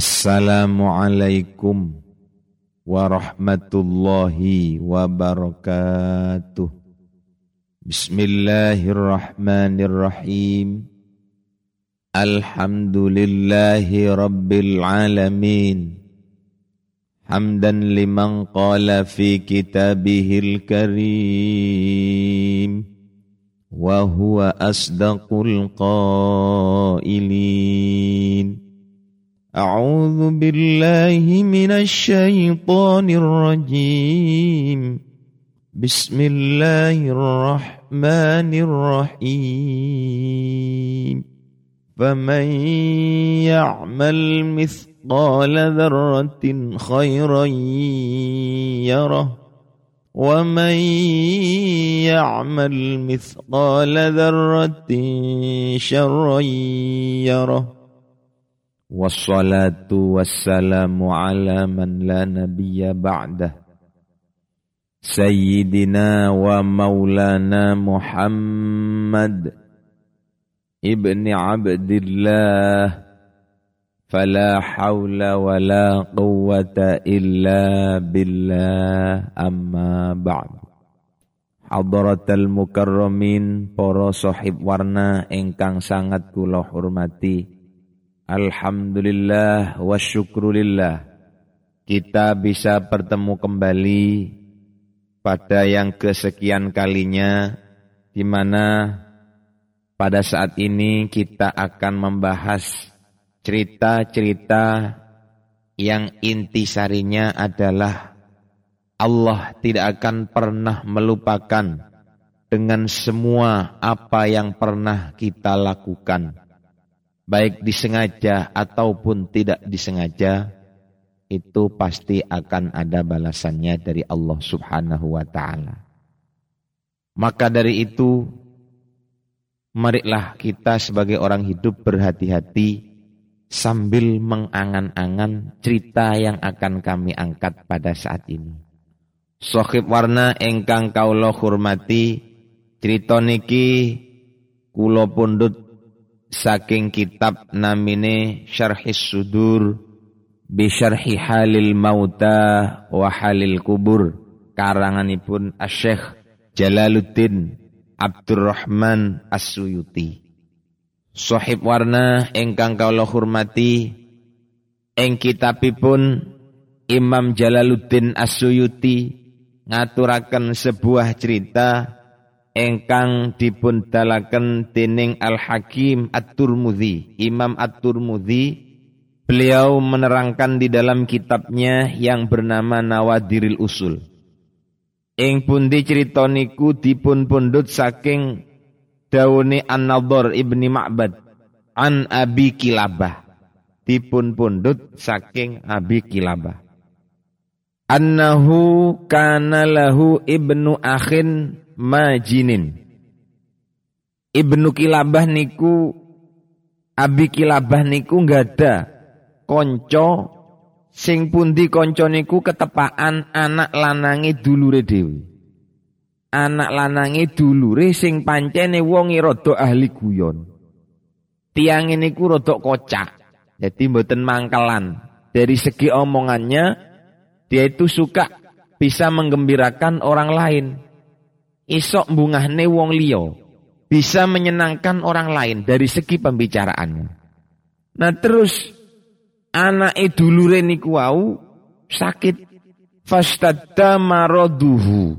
Assalamualaikum warahmatullahi wabarakatuh. Bismillahirrahmanirrahim. Alhamdulillahi rabbil alamin. Hamdan liman qala fi kitabihil karim. Wa huwa asdaqul qailin. أعوذ بالله من الشيطان الرجيم. بسم الله الرحمن الرحيم. فمن يعمل مثقال ذرة خيرا يره. ومن يعمل مثقال ذرة شرا يره. Wassalatu wassalamu ala man la nabiyya ba'dah Sayyidina wa maulana Muhammad Ibni Abdillah Fala hawla wa la quwwata illa billah amma ba'd Hadratal mukarramin Para sahib warna Engkang sangat kula hormati Alhamdulillah wa syukrulillah. Kita bisa bertemu kembali pada yang kesekian kalinya di mana pada saat ini kita akan membahas cerita-cerita yang intisarinya adalah Allah tidak akan pernah melupakan dengan semua apa yang pernah kita lakukan baik disengaja ataupun tidak disengaja, itu pasti akan ada balasannya dari Allah Subhanahu wa taala. Maka dari itu marilah kita sebagai orang hidup berhati-hati sambil mengangan-angan cerita yang akan kami angkat pada saat ini. Sohib warna engkang kaulo hormati cerita niki kulo pundut saking kitab namine Syarhis Sudur bi syarhi halil mauta wa halil kubur. Karanganipun Asy-Syaikh Jalaluddin Abdurrahman As-Suyuti. Sohib warna engkang kawula hormati ing kitabipun Imam Jalaluddin As-Suyuti ngaturaken sebuah cerita engkang dipun dalaken dening Al Hakim At-Turmudzi Imam At-Turmudzi beliau menerangkan di dalam kitabnya yang bernama Nawadiril Usul. Ing pundi crita niku dipun pundhut saking daune An-Nadhr Ibni Ma'bad an Abi Kilabah. Dipun pundhut saking Abi Kilabah annahu kana lahu ibnu akhin majinin. Ibnu Kilabah niku Abi Kilabah niku nggak ada konco sing pundi konco niku ketepaan anak lanangi dulure dewi. Anak lanangi dulure sing pancene wongi rada ahli guyon. Tiang ini ku rodok kocak. Jadi mboten mangkelan. Dari segi omongannya dia itu suka bisa menggembirakan orang lain isok bungahne wong liya bisa menyenangkan orang lain dari segi pembicaraannya. Nah terus anak dulure niku wau sakit fastadda maraduhu.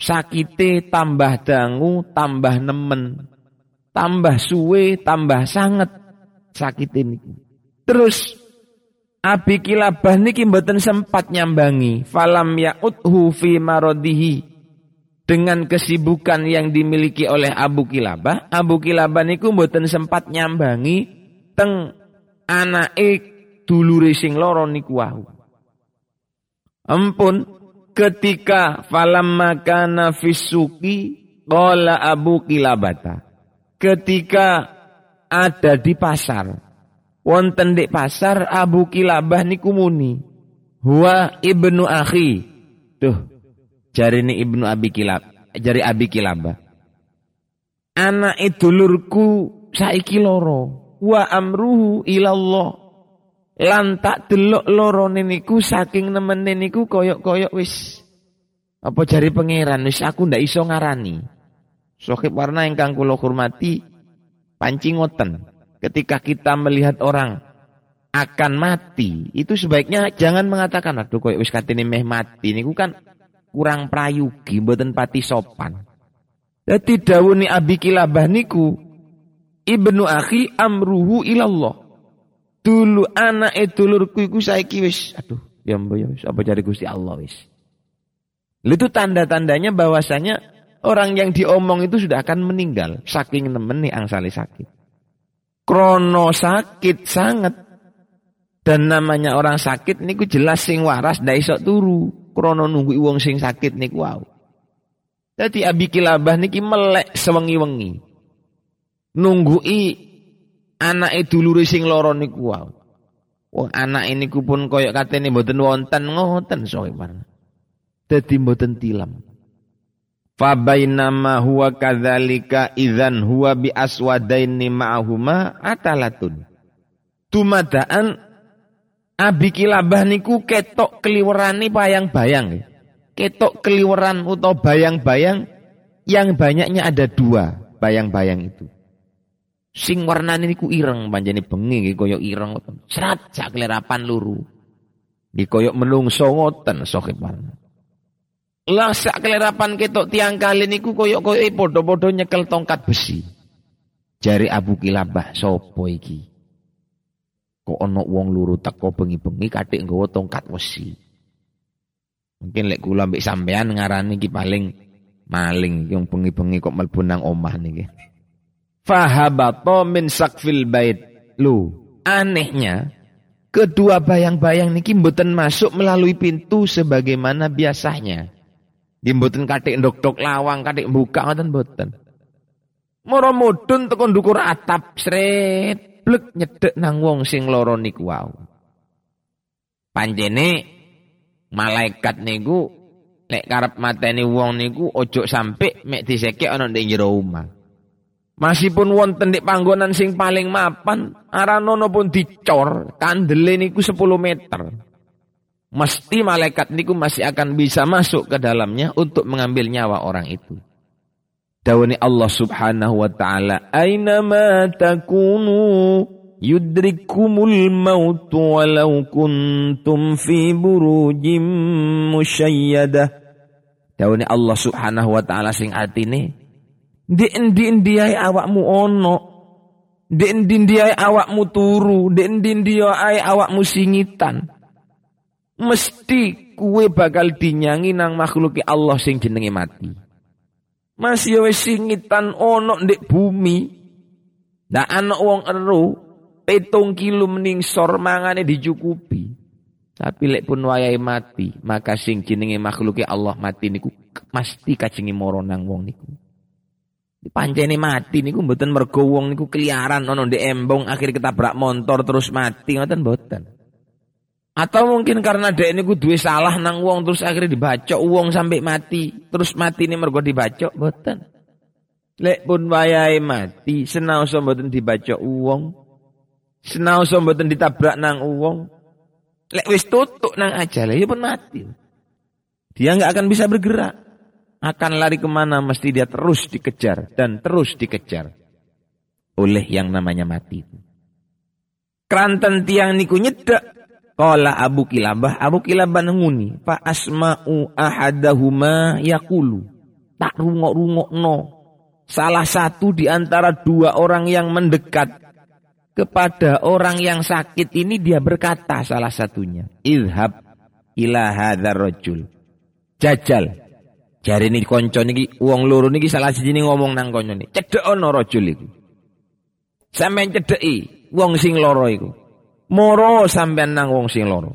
Sakite tambah dangu, tambah nemen, tambah suwe, tambah sangat sakit niku. Terus Abi kilabah niki mboten sempat nyambangi falam ya'udhu fi maradihi dengan kesibukan yang dimiliki oleh Abu Kilabah, Abu Kilabah niku mboten sempat nyambangi teng anake dulure sing loro niku wau. Ampun ketika falam makana fisuki qala Abu Kilabata. Ketika ada di pasar, wonten di pasar Abu Kilabah niku muni, huwa ibnu akhi. Tuh, Jari ini Ibnu Abi Kilab, jari Abi Kilabah. Anak idulurku saiki loro wa amruhu ilallah. Lantak delok lorone niku saking nemene niku koyok-koyok wis apa jari pangeran wis aku ndak iso ngarani. Sohib warna ingkang kula hormati pancing ngoten. Ketika kita melihat orang akan mati, itu sebaiknya jangan mengatakan aduh koyok wis katene meh mati niku kan kurang prayugi mboten pati sopan. Dadi dawuni Abi Kilabah niku ibnu akhi amruhu ilallah. Dulu anak dulurku iku saiki wis aduh ya mbok ya apa cari Gusti Allah wis. Itu tanda-tandanya bahwasanya orang yang diomong itu sudah akan meninggal saking nemeni angsali sakit. Krono sakit sangat dan namanya orang sakit niku jelas sing waras ndak iso turu. Krono nunggu wong sing sakit niku wow. Jadi Abi Kilabah niki melek sewengi-wengi. Nunggui anake dulure sing lara niku. Wong anak ini pun koyok katene mboten wonten ngoten sowan. Dadi mboten tilam. Fabainama huwa kadzalika idzan huwa bi aswadaini ma'ahuma atalatun. Tumadaan Abi Kilabah niku ketok keliwerani bayang-bayang. Ketok keliweran atau bayang-bayang yang banyaknya ada dua bayang-bayang itu. Sing warnane niku ireng panjene bengi kaya ireng Serat sak kelerapan luru. Nggih kaya menungso ngoten sohib warna. Lah sak kelerapan ketok tiang kali niku koyok-koyok podo-podo nyekel tongkat besi. Jari Abu Kilabah sopo iki? Kok ono wong luru teko bengi-bengi katik nggawa tongkat besi. Mungkin lek kula mbek sampean ngarani iki paling maling yang bengi-bengi kok mlebu nang omah niki. Fahabato min sakfil bait. Lu, anehnya kedua bayang-bayang niki mboten masuk melalui pintu sebagaimana biasanya. Nggih mboten kathik ndok-ndok lawang, kathik buka ngoten mboten. Mara mudhun teko ndukur atap sret blek nyedek nang wong sing lara niku wau. Panjene malaikat niku lek karep mateni wong niku ojo sampe mek diseke ana ndek jero omah. Masihpun wonten di panggonan sing paling mapan, aranono pun dicor, kandele niku 10 meter mesti malaikat niku masih akan bisa masuk ke dalamnya untuk mengambil nyawa orang itu. Dawani Allah Subhanahu wa taala, "Aina ma takunu yudrikumul maut walau kuntum fi burujim musyayyadah." Dawani Allah Subhanahu wa taala sing artine, "Di endi-endi awakmu ono, di endi-endi awakmu turu, di endi-endi awakmu singitan." Mesti kue bakal dinyangi nang makhluki Allah sing jenenge mati. Masih wis singitan ono ndek bumi. Nah anak wong ero petung kilo meningsor mangane dicukupi. Tapi lek pun wayai mati, maka sing jenenge makhluki Allah mati niku mesti kajengi moro nang wong niku. Pancene mati niku mboten mergo wong niku keliaran ono ndek embong akhir ketabrak motor terus mati ngoten mboten. Atau mungkin karena dek ini duwe salah nang wong terus akhirnya dibaca wong sampai mati. Terus mati ini mergo dibaca boten. Lek pun wayai mati senau mboten dibaca wong. Senau mboten ditabrak nang wong. Lek wis tutuk nang aja ya pun mati. Dia nggak akan bisa bergerak. Akan lari ke mana mesti dia terus dikejar dan terus dikejar oleh yang namanya mati. Keranten tiang niku nyedak Kala Abu Kilabah, Abu Kilabah nenguni, fa asma'u ahadahuma yakulu. Tak rungok-rungok no. Salah satu di antara dua orang yang mendekat kepada orang yang sakit ini dia berkata salah satunya, "Idhab ila hadzal rajul." Jajal. Jari ini konco niki wong loro niki salah siji ngomong nang konco niki. Cedek ana rajul iku. Sampeyan cedeki wong sing loro iku. Moro sampean nang wong sing loro.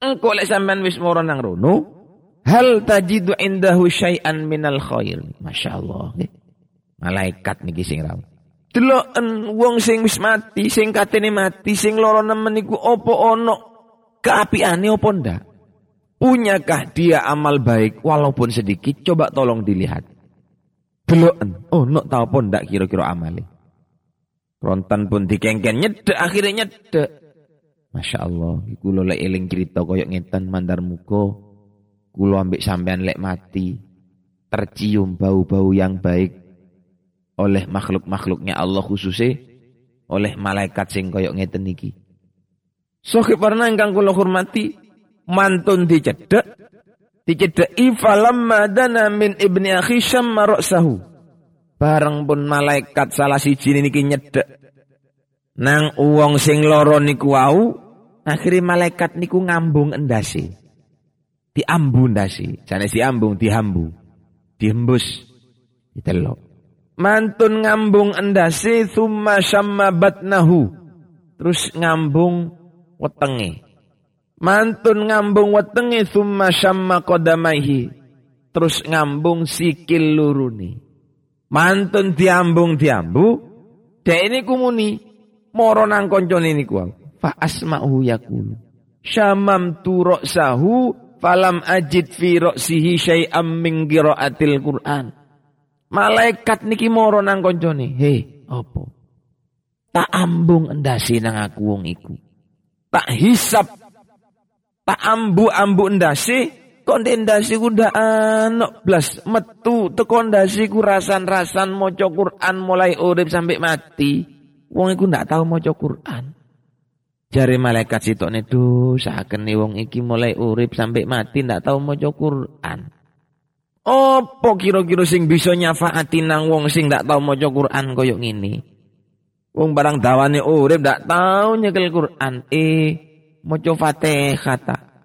Engko lek sampean wis moro nang rono, hal tajidu indahu syai'an minal khair. Masyaallah. Malaikat niki sing rawuh. Deloken wong sing wis mati, sing katene mati, sing loro nemen niku apa ana keapiane apa ndak? Punyakah dia amal baik walaupun sedikit? Coba tolong dilihat. Deloken, oh nok tau apa ndak kira-kira amale? Rontan pun dikengken nyedek akhirnya nyedek. Masya Allah, kulo lek eling cerita koyok ngeten mandar muko, kulo ambek sampean lek mati, tercium bau-bau yang baik oleh makhluk-makhluknya Allah khususnya oleh malaikat sing koyok ngeten niki. Sohib warna ingkang kula hormati mantun dicedek dicedeki falamma dana min ibni akhi syamma ra'sahu. Bareng pun malaikat salah siji niki nyedek nang uang sing loro niku wau akhirnya malaikat niku ngambung endasi. Diambu endasi, jane diambung dihambu. Dihembus ditelok. Mantun ngambung endasi thumma syamma batnahu. Terus ngambung wetenge. Mantun ngambung wetenge thumma syamma qadamaihi. Terus ngambung sikil luruni. Mantun diambung diambu. Dek ini kumuni. Moro nang koncone niku. Fa asma'hu yakulu. Syamam tu sahu falam ajid fi ra'sihi syai'am min qiraatil Qur'an. Malaikat niki moro nang koncone. He, opo? Tak ambung endasi nang aku wong iku. Tak hisap. Tak endasi. Konde endasi ku ndak anok blas metu teko endasi ku rasan-rasan maca Quran mulai urip sampai mati. Wong iku ndak tahu maca Quran. Jari malaikat sitokne dosaken wong iki mulai urip sampai mati ndak tahu maca Quran. Apa kira-kira sing bisa nyafaati nang wong sing ndak tau maca Quran koyo ngene? Wong barang dawane urip ndak tau nyekel Quran. Eh maca Fatihah ta.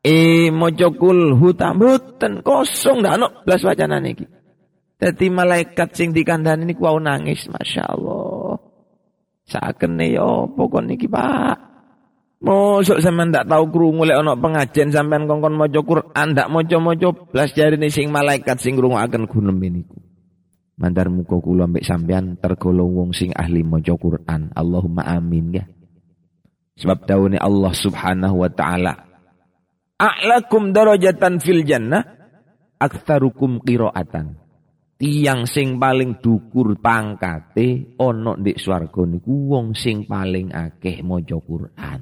Eh maca kul huta mboten kosong ndak ono blas wacanane iki. Dadi malaikat sing dikandani niku wau nangis masyaallah. Sakene yo pokok niki Pak. Mosok sampean ndak tahu krungu lek ana pengajian sampean kongkon maca Quran ndak maca-maca blas jarine sing malaikat sing ngrungokaken gunem niku. Mandar muka kula ambek sampean tergolong wong sing ahli maca Quran. Allahumma amin ya. Sebab daune Allah Subhanahu wa taala A'lakum darajatan fil jannah aktsarukum qiraatan. Tiang sing paling dukur pangkate ana ndek swarga niku wong sing paling akeh maca Quran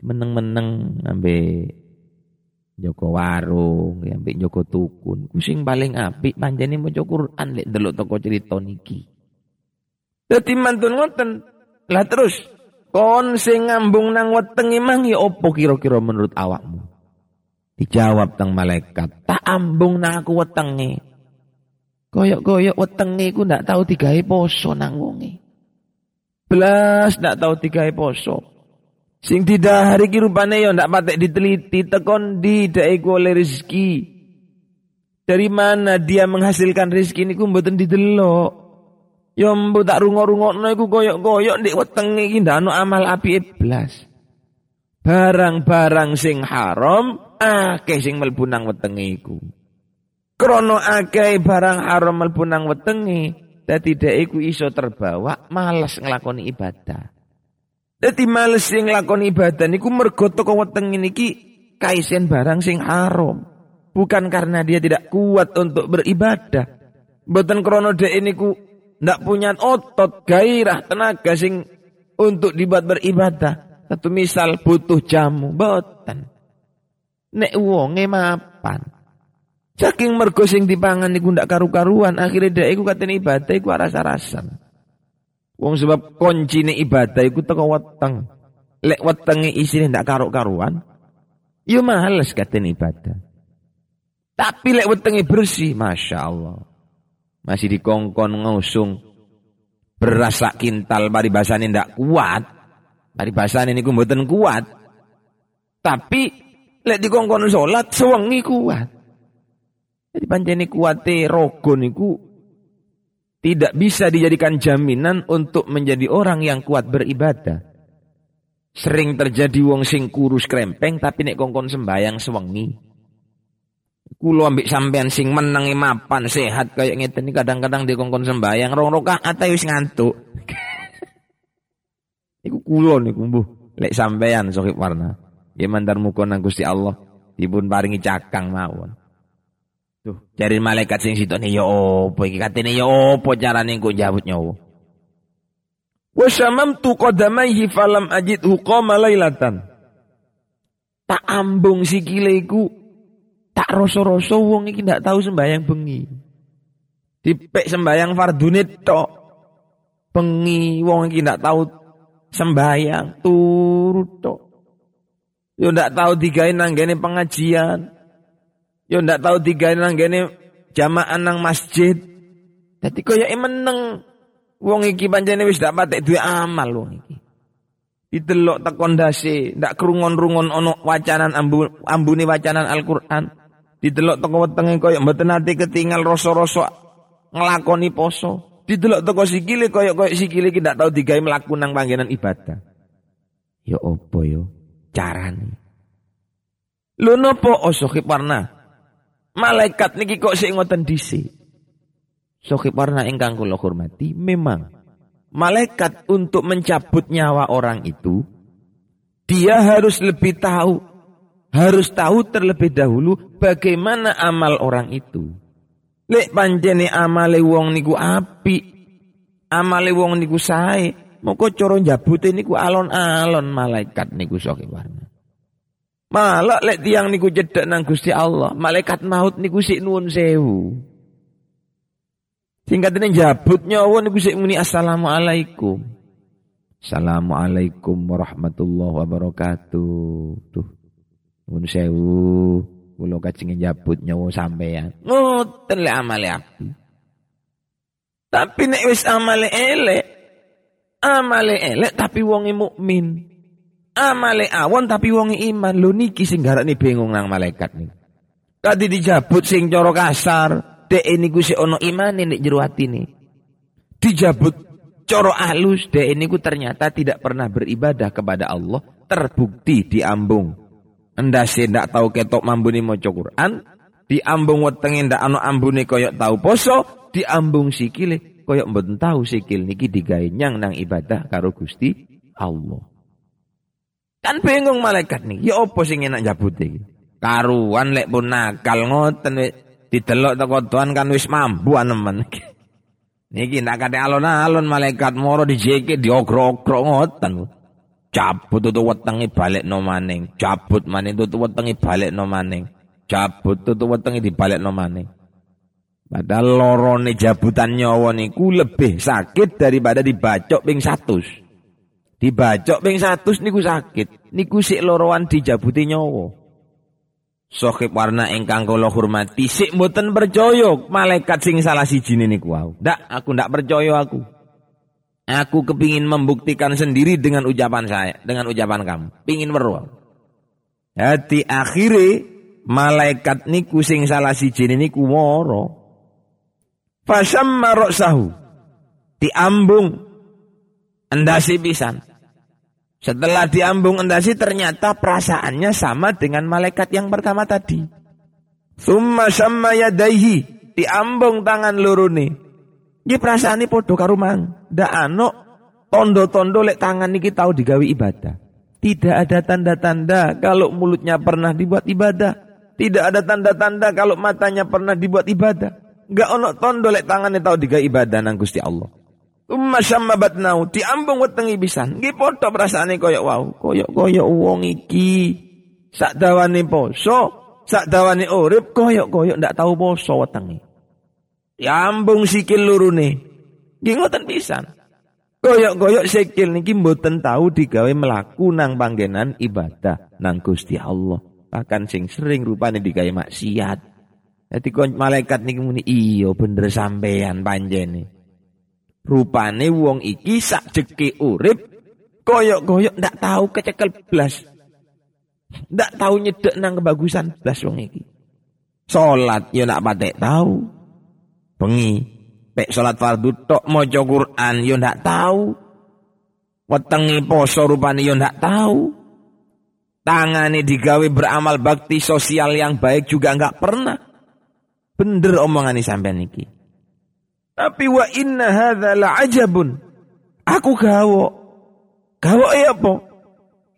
meneng-meneng ambe Joko warung, ambe Joko tukun. Kusing paling apik panjene maca Quran lek delok toko cerita niki. Dadi mantun ngoten. Lah terus kon sing ngambung nang wetenge mang ya opo kira-kira menurut awakmu? Dijawab teng malaikat, tak ambung nang aku wetenge. Koyok-koyok wetenge ku ndak tahu digawe poso nang wonge. Belas ndak tahu digawe poso. Sing tidak hari rupane yo ndak patek diteliti tekon di daeku oleh rezeki. Dari mana dia menghasilkan rezeki niku mboten didelok. Yo mbok tak rungo-rungokno iku koyok-koyok ndek wetenge iki ndak ono amal api blas. Barang-barang sing haram akeh sing mlebu nang wetenge iku. Krono akeh barang haram mlebu nang wetenge, dadi dhek iku iso terbawa malas nglakoni ibadah. Dadi males sing lakon ibadah niku mergo teko weteng niki kaisen barang sing haram. Bukan karena dia tidak kuat untuk beribadah. Mboten krana dhek niku ndak punya otot, gairah, tenaga sing untuk dibuat beribadah. Satu misal butuh jamu, mboten. Nek wonge mapan. Saking mergo sing dipangan niku ndak karu-karuan, akhirnya dhek iku katene ibadah iku rasa-rasan. Wong sebab kuncine ibadah iku teko weteng. Lek wetenge isine ndak karo-karuan, yo males katen ibadah. Tapi lek wetenge bersih, Masya Allah. Masih dikongkon ngusung berasa kintal mari basane ndak kuat. Mari basane niku mboten kuat. Tapi lek dikongkon salat sewengi kuat. Jadi pancene kuate rogo niku tidak bisa dijadikan jaminan untuk menjadi orang yang kuat beribadah. Sering terjadi wong sing kurus krempeng tapi nek kongkon sembayang sewengi. Kulo ambek sampean sing menangi mapan sehat kayak ngeten ini kadang-kadang di kongkon sembayang rong rakaat wis ngantuk. Iku kulo niku mbuh lek sampean sohib warna. Ya mandar muka nang Gusti Allah dipun paringi cakang mawon. Tuh, cari malaikat sing nih ya opo iki katene ya opo carane engko jawut nyawa. Wa syamamtu qadamaihi falam ajidhu qama lailatan. Tak ambung sikile iku tak rasa-rasa wong iki ndak tahu sembayang bengi. Dipek sembayang fardune tok. Bengi wong iki ndak tahu sembayang turut tok. Yo ndak tahu digawe nanggene pengajian. Yo ndak tahu digawe nanggene jamaah nang masjid. Dadi koyo meneng Wong iki pancene wis dak patek duwe amal wong iki. Didelok tekon dase, ndak krungon-rungon ana wacanan ambu, ambune wacanan Al-Qur'an. Didelok teko wetenge koyo mboten nate ketinggal rasa-rasa nglakoni poso. Didelok teko sikile koyo koyo sikile iki ndak tau digawe mlaku nang panggenan ibadah. Ya opo yo carane? Lho napa osohip warna? Malaikat niki kok sik ngoten dhisik. Sohib warna ingkang kula hormati, memang malaikat untuk mencabut nyawa orang itu, dia harus lebih tahu, harus tahu terlebih dahulu bagaimana amal orang itu. Lek panjene amale wong niku api, amale wong niku sae, moko cara njabute niku alon-alon malaikat niku sohib warna. Malah lek tiang niku cedek nang Gusti Allah, malaikat maut niku sik nuwun sewu. Singkat ini jabut nyawa niku sik muni assalamualaikum. Assalamualaikum warahmatullahi wabarakatuh. Tuh. Nuwun sewu, kula kajenge jabut nyawa sampean. Ngoten lek amale aku. Tapi nek wis amale elek, amale elek tapi wonge mukmin. Amale awon tapi wonge iman. Lho niki sing garane bingung nang malaikat nih. Kadi dijabut sing cara kasar, dek ini ku si ono iman nek jero atine. Dijabut coro halus dek ini ku ternyata tidak pernah beribadah kepada Allah, terbukti diambung. Endase ndak tahu ketok mambuni maca Quran, diambung wetenge ndak ano ambune koyok tahu poso, diambung sikile koyok mboten tahu sikil niki digawe nyang nang ibadah karo Gusti Allah. Kan bingung malaikat nih, ya opo sing enak jabut iki? Karuan lek pun nakal ngoten Didelok teko tuan kan wis mampu anemen. Niki ndak kate alon-alon malaikat moro dijeke diogro-ogro ngoten. Cabut tutu wetenge balik no maning. Cabut maning tutu wetenge balik no maning. Cabut tutu wetenge dibalik no maning. Padahal lorone jabutan nyawa niku lebih sakit daripada dibacok ping 100. Dibacok ping 100 niku sakit. Niku sik loroan dijabuti nyawa. Sohib warna ingkang kula hormati sik mboten percaya malaikat sing salah siji niku wau. Ndak, aku ndak percaya aku. Aku kepingin membuktikan sendiri dengan ucapan saya, dengan ucapan kamu. Pingin weruh. Hati akhire malaikat niku sing salah siji niku moro. Fasamma sahu. Diambung endasi pisan. Setelah diambung endasi ternyata perasaannya sama dengan malaikat yang pertama tadi. Summa sama yadaihi diambung tangan lurune. Ini perasaan ini podo karumang. Ndak ano tondo-tondo lek tangan niki tahu digawi ibadah. Tidak ada tanda-tanda kalau mulutnya pernah dibuat ibadah. Tidak ada tanda-tanda kalau matanya pernah dibuat ibadah. Enggak ono tondo lek tangannya tahu digawi ibadah nang Gusti Allah. Umma syamma batnau diambung wetengi pisan. Nggih padha perasaane kaya wau. Kaya-kaya wong iki sak dawane poso, sak dawane urip kaya-kaya ndak tahu poso wetengi. Diambung sikil lurune. Nggih ngoten pisan. Koyok-koyok sikil niki mboten tahu digawe melaku nang panggenan ibadah nang Gusti Allah. Bahkan sing sering rupane digawe maksiat. Jadi malaikat niki muni iya bener sampean panjene. Rupane wong iki sak jeki urip koyok-koyok ndak tahu kecekel blas. Ndak tahu nyedek nang kebagusan blas wong iki. Salat ya nak patek tahu. Bengi pek salat fardu tok maca Quran ya ndak tahu. Wetengi poso rupane ya ndak tahu. Tangane digawe beramal bakti sosial yang baik juga nggak pernah. Bener omongan sampean iki. Tapi wa inna hadza ajabun. Aku gawo. Gawo ya apa?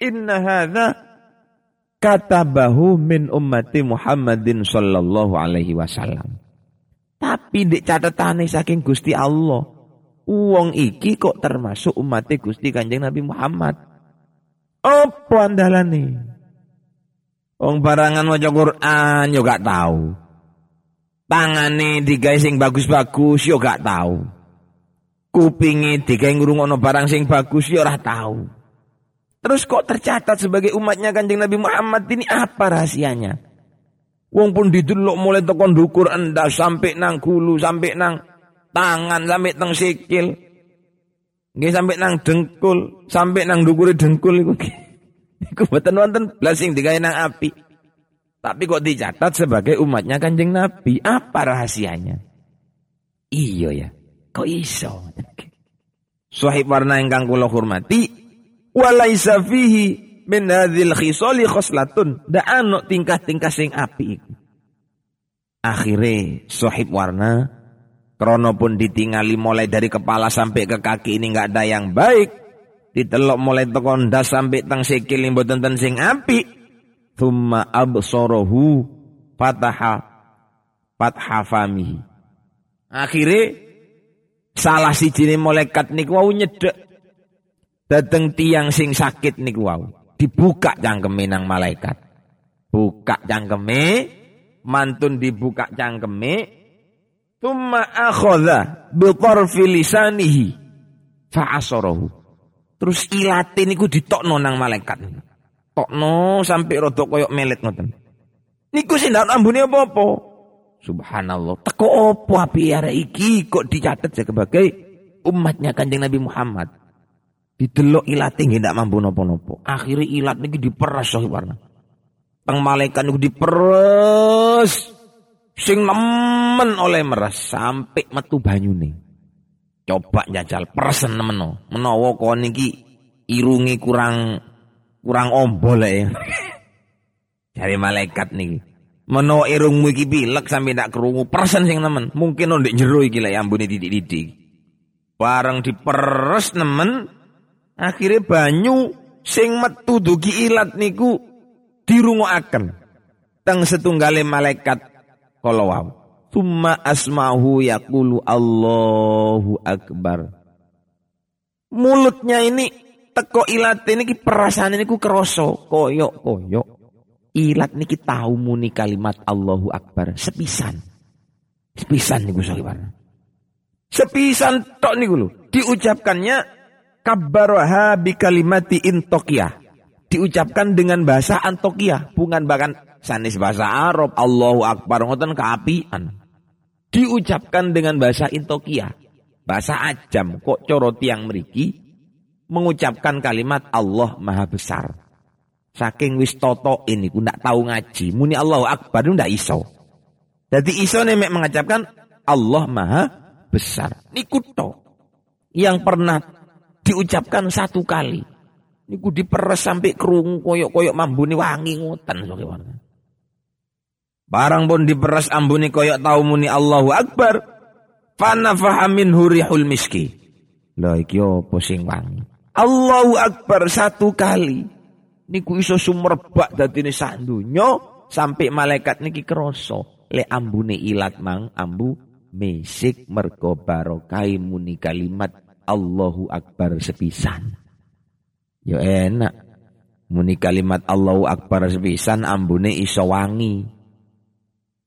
Inna hadza katabahu min ummati Muhammadin sallallahu alaihi wasallam. Tapi di catatane saking Gusti Allah. Uang iki kok termasuk umat Gusti Kanjeng Nabi Muhammad. Apa andalane? Wong barangan maca Quran yo gak tahu. Tangane digawe sing bagus-bagus yo gak tahu. Kupingi digawe ngrungokno barang sing bagus yo ora tahu. Terus kok tercatat sebagai umatnya Kanjeng Nabi Muhammad ini apa rahasianya? Wong pun didelok mulai tekan dukur enda sampai nang gulu, sampai nang tangan, sampai nang sikil. Nggih sampai nang dengkul, sampai nang dukure dengkul iku. Iku mboten wonten blas sing digawe nang api. Tapi kok dicatat sebagai umatnya Kanjeng Nabi? Apa rahasianya? Iya ya. Kok iso? Sahib warna ingkang kula hormati, walaisa fihi min hadzal khisali khoslatun. Da ano tingkah-tingkah sing api. Akhire sahib warna krono pun ditingali mulai dari kepala sampai ke kaki ini nggak ada yang baik. Ditelok mulai tekan das sampai tang sikil mboten ten sing apik thumma absarahu fataha fatha famihi akhire salah si jini malaikat niku wau nyedek dateng tiang sing sakit niku wau dibuka cangkeme nang malaikat buka cangkeme mantun dibuka cangkeme thumma akhadha bi tarfi lisanihi Terus ilate niku ditokno nang malaikat. Tokno sampai rodok koyok melet ngoten. Niku sing ndak ambune apa-apa. Subhanallah. Teko opo api arek iki kok dicatat sebagai umatnya Kanjeng Nabi Muhammad. Didelok ilate nggih ndak mampu napa-napa. Akhire ilat niki diperas sohi warna. Teng malaikat niku diperes sing nemen oleh meras sampai metu banyune. Coba njajal persen meno. Menawa kon iki irungi kurang kurang ombol ya. Dari malaikat niki. Menawa irungmu iki pilek sampai ndak kerungu persen sing nemen. Mungkin ndek jero iki lek ambune titik-titik. Bareng diperes nemen akhirnya banyu sing metu dugi ilat niku dirungokaken teng setunggale malaikat kalau wau. Tumma asmahu yakulu Allahu Akbar. Mulutnya ini teko ilat ini perasaan ini ku keroso koyok koyok. Ilat niki tahu muni kalimat Allahu Akbar sepisan. Sepisan niku sakibar. Sepisan tok niku lho. Diucapkannya kabbaraha bi kalimati intokiyah. Diucapkan dengan bahasa Antokiyah, bukan bahkan sanis bahasa Arab. Allahu Akbar ngoten keapian diucapkan dengan bahasa Intokia, bahasa ajam kok coro tiang meriki mengucapkan kalimat Allah Maha Besar. Saking wis toto ini ku ndak tahu ngaji, muni Allahu Akbar ndak iso. Jadi iso nemek mengucapkan Allah Maha Besar. Niku to yang pernah diucapkan satu kali. Niku diperes sampai kerung koyok-koyok mambuni wangi ngoten Barang pun diperas ambuni koyok tau muni Allahu Akbar. Fana fahamin hurihul miski. Lah iki sing wangi. Allahu Akbar satu kali. Niku iso sumerbak dadine sak donya sampai malaikat niki kroso. Le ambune ilat mang ambu mesik mergo barokai muni kalimat Allahu Akbar sepisan. Yo enak. Muni kalimat Allahu Akbar sepisan ambune iso wangi.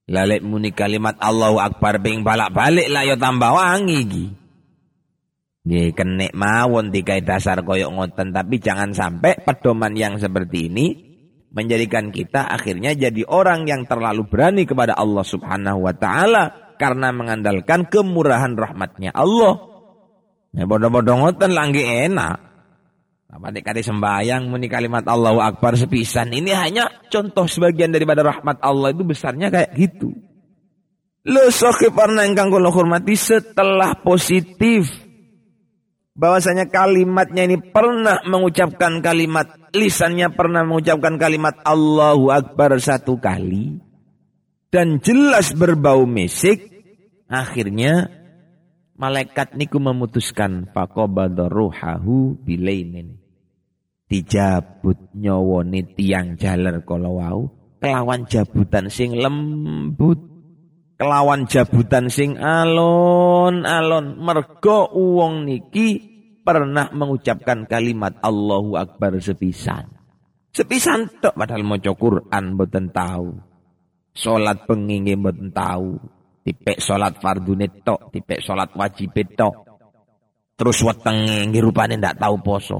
Lalek muni kalimat Allahu Akbar ping balak-balik lah ya tambah wangi gi. Nggih kenek mawon dikai dasar koyok ngoten tapi jangan sampai pedoman yang seperti ini menjadikan kita akhirnya jadi orang yang terlalu berani kepada Allah Subhanahu wa taala karena mengandalkan kemurahan rahmatnya Allah. Ya bodoh-bodoh ngoten langgi enak. Apa dikati sembahyang muni kalimat Allahu Akbar sepisan. Ini hanya contoh sebagian daripada rahmat Allah itu besarnya kayak gitu. Sahib warna engkang kula hormati setelah positif bahwasanya kalimatnya ini pernah mengucapkan kalimat lisannya pernah mengucapkan kalimat Allahu Akbar satu kali dan jelas berbau mesik akhirnya malaikat niku memutuskan faqabada ruhahu bilainin dijabut nyawone tiang jaler kala wau kelawan jabutan sing lembut kelawan jabutan sing alon-alon mergo uwong niki pernah mengucapkan kalimat Allahu Akbar sepisan. Sepisan tok padahal maca Quran mboten tahu. Salat pengingi mboten tahu. Tipek salat fardune tok, tipek salat wajib tok. Terus wetenge rupane ndak tahu poso.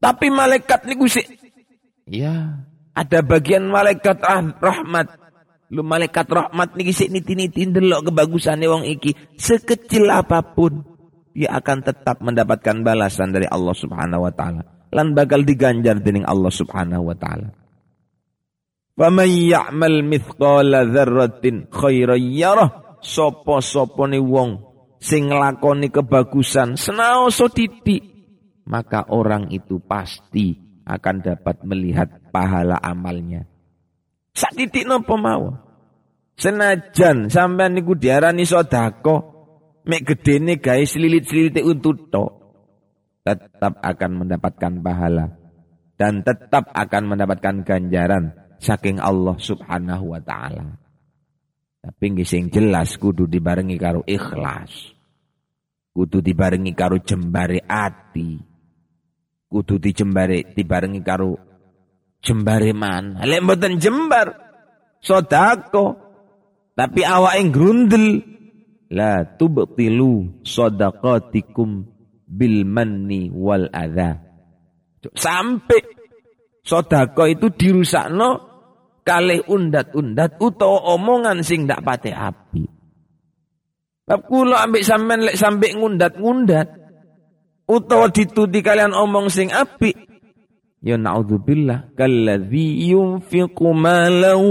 Tapi malaikat niku sik ya, ada bagian malaikat rahmat. Lu malaikat rahmat niki sik niti-niti ndelok kebagusane wong iki sekecil apa pun dia akan tetap mendapatkan balasan dari Allah Subhanahu wa taala lan bakal diganjar dening Allah Subhanahu wa taala. Faman ya'mal mithqala dzarratin khairan yarah. Sopo-sopone wong sing nglakoni kebagusan senaoso titik maka orang itu pasti akan dapat melihat pahala amalnya. Sak titik nopo mau. Senajan sampean niku diarani sedekah, mek gedene gawe selilit-selilit untuk tok, tetap akan mendapatkan pahala dan tetap akan mendapatkan ganjaran saking Allah Subhanahu wa taala. Tapi nggih jelas kudu dibarengi karo ikhlas. Kudu dibarengi karo jembare ati. Kudu dijembare dibarengi karo jembare man. Lek mboten jembar sedako tapi awake grundel la tubtilu sadaqatikum bil manni wal adha. Sampai sodako itu dirusakno kalih undat-undat utawa omongan sing ndak pate api. Bab kula ambek sampean lek sampe ngundat-ngundat utawa dituti kalian omong sing api. Ya naudzubillah kalladzi yunfiqu malahu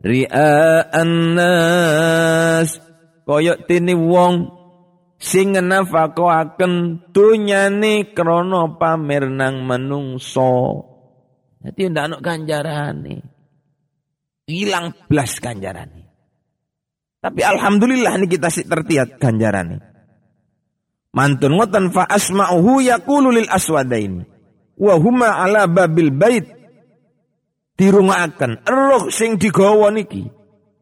ria'an nas. Koyok tini wong sing nafaqaken dunyane krana pamer nang menungso. Jadi ndak ana ganjarane. Hilang belas ganjarane. Tapi alhamdulillah ini kita sih tertiat ganjarane. Mantun ngoten fa asma'uhu yaqulu lil aswadaini wa huma ala babil bait dirungaken roh sing digawa niki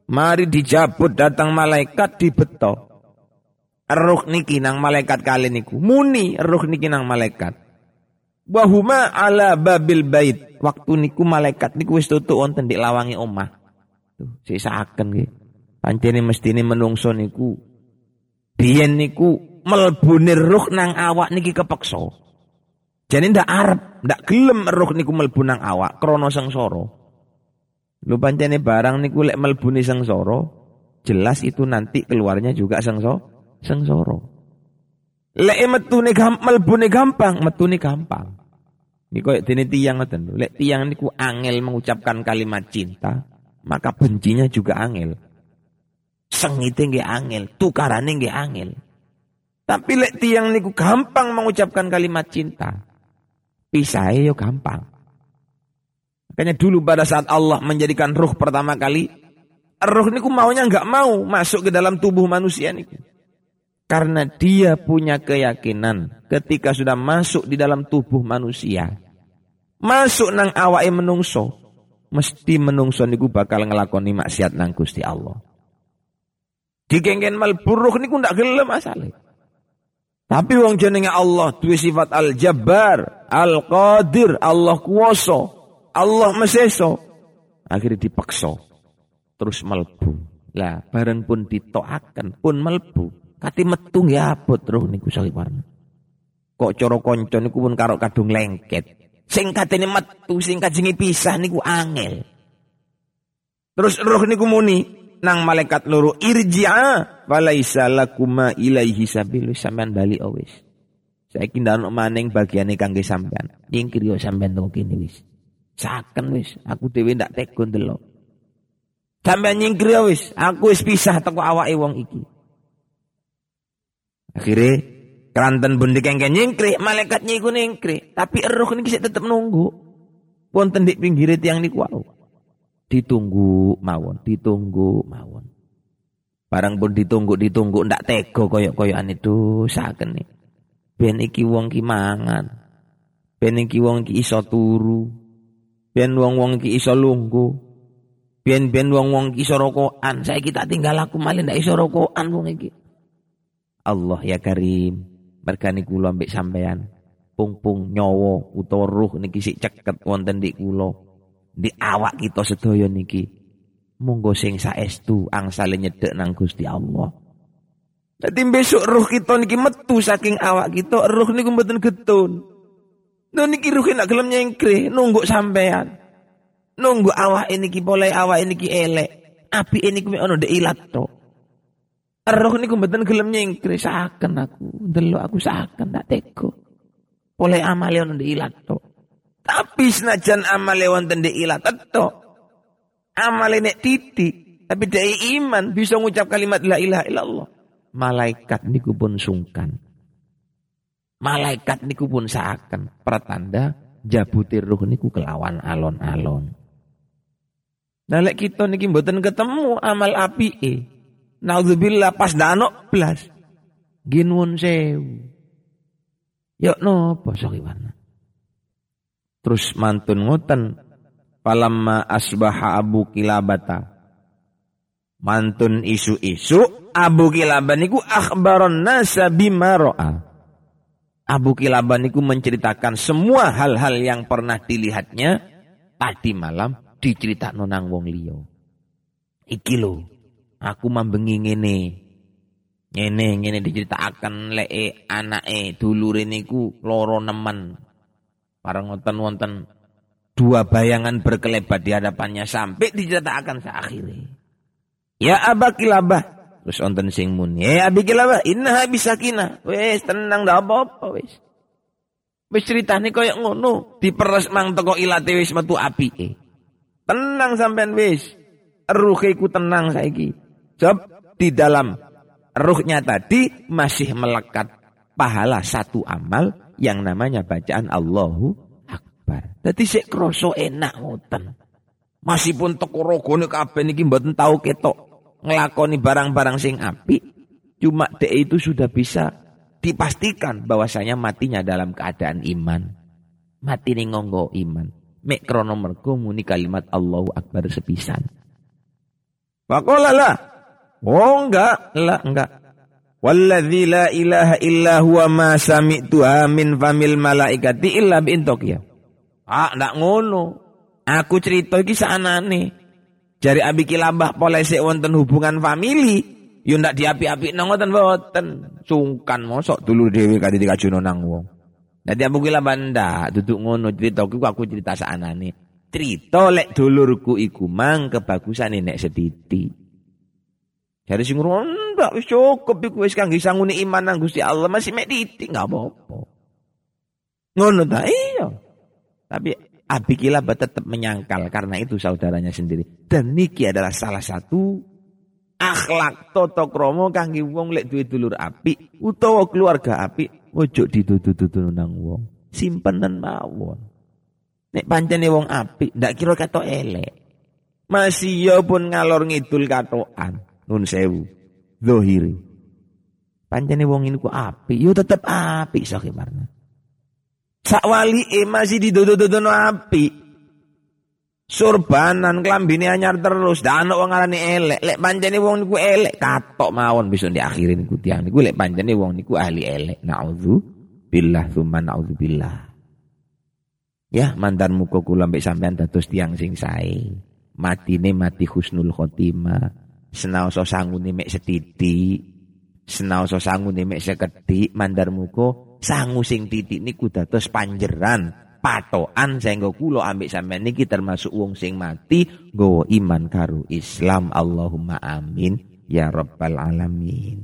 mari dijabut datang malaikat dibeto roh niki nang malaikat kali niku muni roh niki nang malaikat Wahuma ala babil bait. Waktu niku malaikat niku wis tutuk wonten di lawangi omah. Tuh, sisaken nggih. Pancene mestine menungso niku biyen niku melbune ruh nang awak niki kepeksa. Jadi ndak arep, ndak gelem ruh niku mlebu nang awak krana sengsara. Lu pancene barang niku lek mlebune sengsara, jelas itu nanti keluarnya juga sengsara. Sengsara. Lek metune gampang, melbune gampang, metune gampang. Ini koyo dene tiyang ngoten. Lek tiyang niku angel mengucapkan kalimat cinta, maka bencinya juga angel. Sengite nggih angel, tukarane nggih angel. Tapi lek tiyang niku gampang mengucapkan kalimat cinta, pisahe yo gampang. Makanya dulu pada saat Allah menjadikan ruh pertama kali, ruh niku maunya nggak mau masuk ke dalam tubuh manusia niku. Karena dia punya keyakinan ketika sudah masuk di dalam tubuh manusia. Masuk nang awake menungso. Mesti menungso niku bakal ngelakoni maksiat nang Gusti Allah. Digenggen malburuh niku ndak gelem asale. Tapi wong jenenge Allah duwe sifat al-jabbar, al-qadir, Allah kuwasa, Allah meseso. Akhirnya dipaksa. Terus melbu. Lah bareng pun ditoakan pun melbu. Kati metung ya abot roh niku warna. Kok cara kanca niku pun karo kadung lengket. Sing katene metu sing kajengi pisah niku angel. Terus roh niku muni nang malaikat loro irji'a walaisa lakuma ilaihi sabil sampean bali awis. Saiki ndak maning bagiane kangge sampean. Nyingkir yo sampean teng kene wis. Saken wis, aku dhewe ndak tega ndelok. Sampean nyingkir wis, aku wis pisah teko awake wong iki. Akhirnya keranten bundi kengken nyingkrik, malaikatnya iku nyingkrik. Tapi eruh ini bisa tetap nunggu. Pun tendik pinggir tiang niku wau. Ditunggu mawon, ditunggu mawon. Barang pun ditunggu, ditunggu ndak tego koyok-koyokan itu saken nih. Ben iki wong ki mangan. Ben iki wong ki iso turu. Ben wong-wong ki iso lunggu. Biyen-biyen wong-wong ki sorokoan, saya kita tinggal aku malih ndak iso rokokan wong iki. Allah ya Karim, mergane kula ambek sampean pung-pung nyawa utawa ruh niki sik ceket wonten di kula. Di awak kita sedaya niki. Monggo sing saestu angsale nyedek nang Gusti Allah. Dadi besok ruh kita niki metu saking awak kita, ruh niku mboten getun. Nah niki ruh nak gelem nyengkre, nunggu sampean. Nunggu awak ini ki awak ini ki elek. Api ini ki ono de ilat to. Roh niku mboten gelem nyingkri saken aku. Delok aku saken tak teko. Boleh amale ono ilat to. Tapi senajan amale wonten de ilat to. Amale nek titik, tapi dari iman bisa ngucap kalimat la ilaha illallah. Malaikat niku pun sungkan. Malaikat niku pun seakan pertanda jabutir ruh niku kelawan alon-alon. Nah lek kita niki mboten ketemu amal api e. Naudzubillah pas dano blas. Ginwun sewu. Yuk nopo warna. Terus mantun ngoten palamma asbaha Abu Kilabata. Mantun isu-isu Abu Kilabah niku akhbaron nasa bima ro'a. Abu Kilabah niku menceritakan semua hal-hal yang pernah dilihatnya tadi malam diceritakno nang wong liya. Iki lho, aku mambengi ngene. Ngene ngene diceritakan leke anake dulure niku loro nemen. Bareng wonten wonten dua bayangan berkelebat di hadapannya sampai diceritakan seakhirnya. Ya abakilabah. Terus wonten sing muni, "Ya abakilabah, inna bisa kina." Wes tenang dah apa-apa wes. Wis ceritane koyo ngono, diperes mang teko ilate wis metu apike. Tenang sampean wis. Ruhiku tenang saiki. Job di dalam ruhnya tadi masih melekat pahala satu amal yang namanya bacaan Allahu Akbar. Dadi sik kroso enak ngoten. Masih pun teko rogone kabeh niki mboten tau ketok ngelakoni barang-barang sing apik. Cuma dek itu sudah bisa dipastikan bahwasanya matinya dalam keadaan iman. Mati nih ngonggo iman mek krono mergo muni kalimat Allahu Akbar sepisan. Faqala la. Oh enggak, la enggak. Walladzi la ilaha illa huwa ma sami'tu min famil malaikati illa ya. Ah, ndak ngono. Aku cerita iki sanane. Jari abi kilabah polisi wonten hubungan famili. Yo ndak diapi-api nang ngoten boten. Sungkan mosok dulu dhewe kali dikajuno nang wong. Dadi aku kira banda, duduk ngono cerita aku aku cerita saanane. Cerita lek dulurku iku mang kebagusan nek sediti. Jadi sing ndak wis cukup iku wis kangge sangune iman nang Gusti Allah masih mek titik enggak apa-apa. Ngono ta iya. Tapi Abi Kilabah tetap menyangkal karena itu saudaranya sendiri. Dan niki adalah salah satu akhlak toto kromo kangge wong lek duwe dulur api utawa keluarga api Ojo ditutu-tutu nang wong. Simpenan mawon. Nek pancene wong apik, ndak kira kato elek. Masih ya pun ngalor ngidul katoan. Nun sewu. Zohiri. Pancene wong ini ku apik, yo tetep apik sakit marna. Sak wali e masih ditutu-tutu apik. Surbanan klambine anyar terus, ana wong ngarani elek. Lek pancene wong niku elek, katok mawon bisa diakhirin niku tiyang niku lek pancene wong niku ahli elek. Nauzu billah tsumma nauzu billah. Ya, mantan muka kula mbek sampean dados tiang sing sae. Matine mati husnul khotimah. Senaoso sangune mek setitik. Senaoso sangune mek sekedhik mandar muka sangu sing titik niku dados panjeran patokan sehingga kula ambek sampean niki termasuk wong sing mati nggawa iman karo Islam Allahumma amin ya rabbal alamin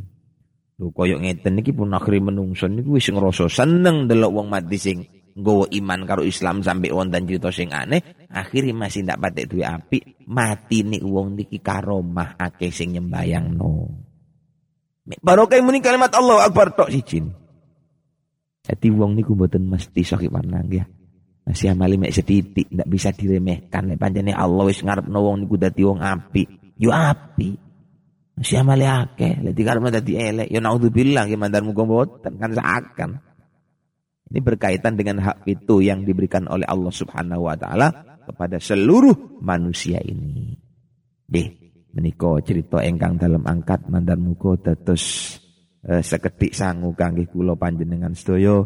lho koyo ngeten niki pun akhire menungso niku wis ngrasa seneng delok wong mati sing nggawa iman karo Islam sampai wonten cerita sing aneh akhirnya masih ndak patek duwe apik mati nih wong niki karomah akeh sing nyembayangno barokah muni kalimat Allah akbar tok siji Jadi wong niku mboten mesti sakit warna ya. Masih amali mek setitik ndak bisa diremehkan nek pancene Allah wis ngarepno wong niku dadi wong apik. Yo apik. Masih amali akeh lek dikarepno dadi elek yo naudzubillah ki mandar muga boten kan seakan. Ini berkaitan dengan hak itu yang diberikan oleh Allah Subhanahu wa taala kepada seluruh manusia ini. Nggih, menika cerita ingkang dalam angkat mandar muga dados eh, sekedik sangu kangge kula panjenengan sedaya,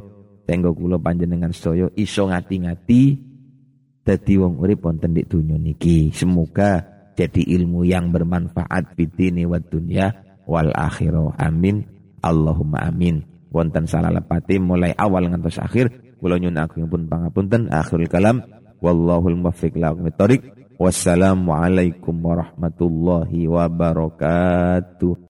tenggo kula panjenengan sedaya iso ngati-ngati dadi wong urip wonten di dunya niki. Semoga jadi ilmu yang bermanfaat fitini wa dunya wal akhirah. Amin. Allahumma amin. Wonten salah lepati mulai awal ngantos akhir. Kula nyuwun agung pun pangapunten. Akhirul kalam. Wallahul muwaffiq ila Wassalamualaikum warahmatullahi wabarakatuh.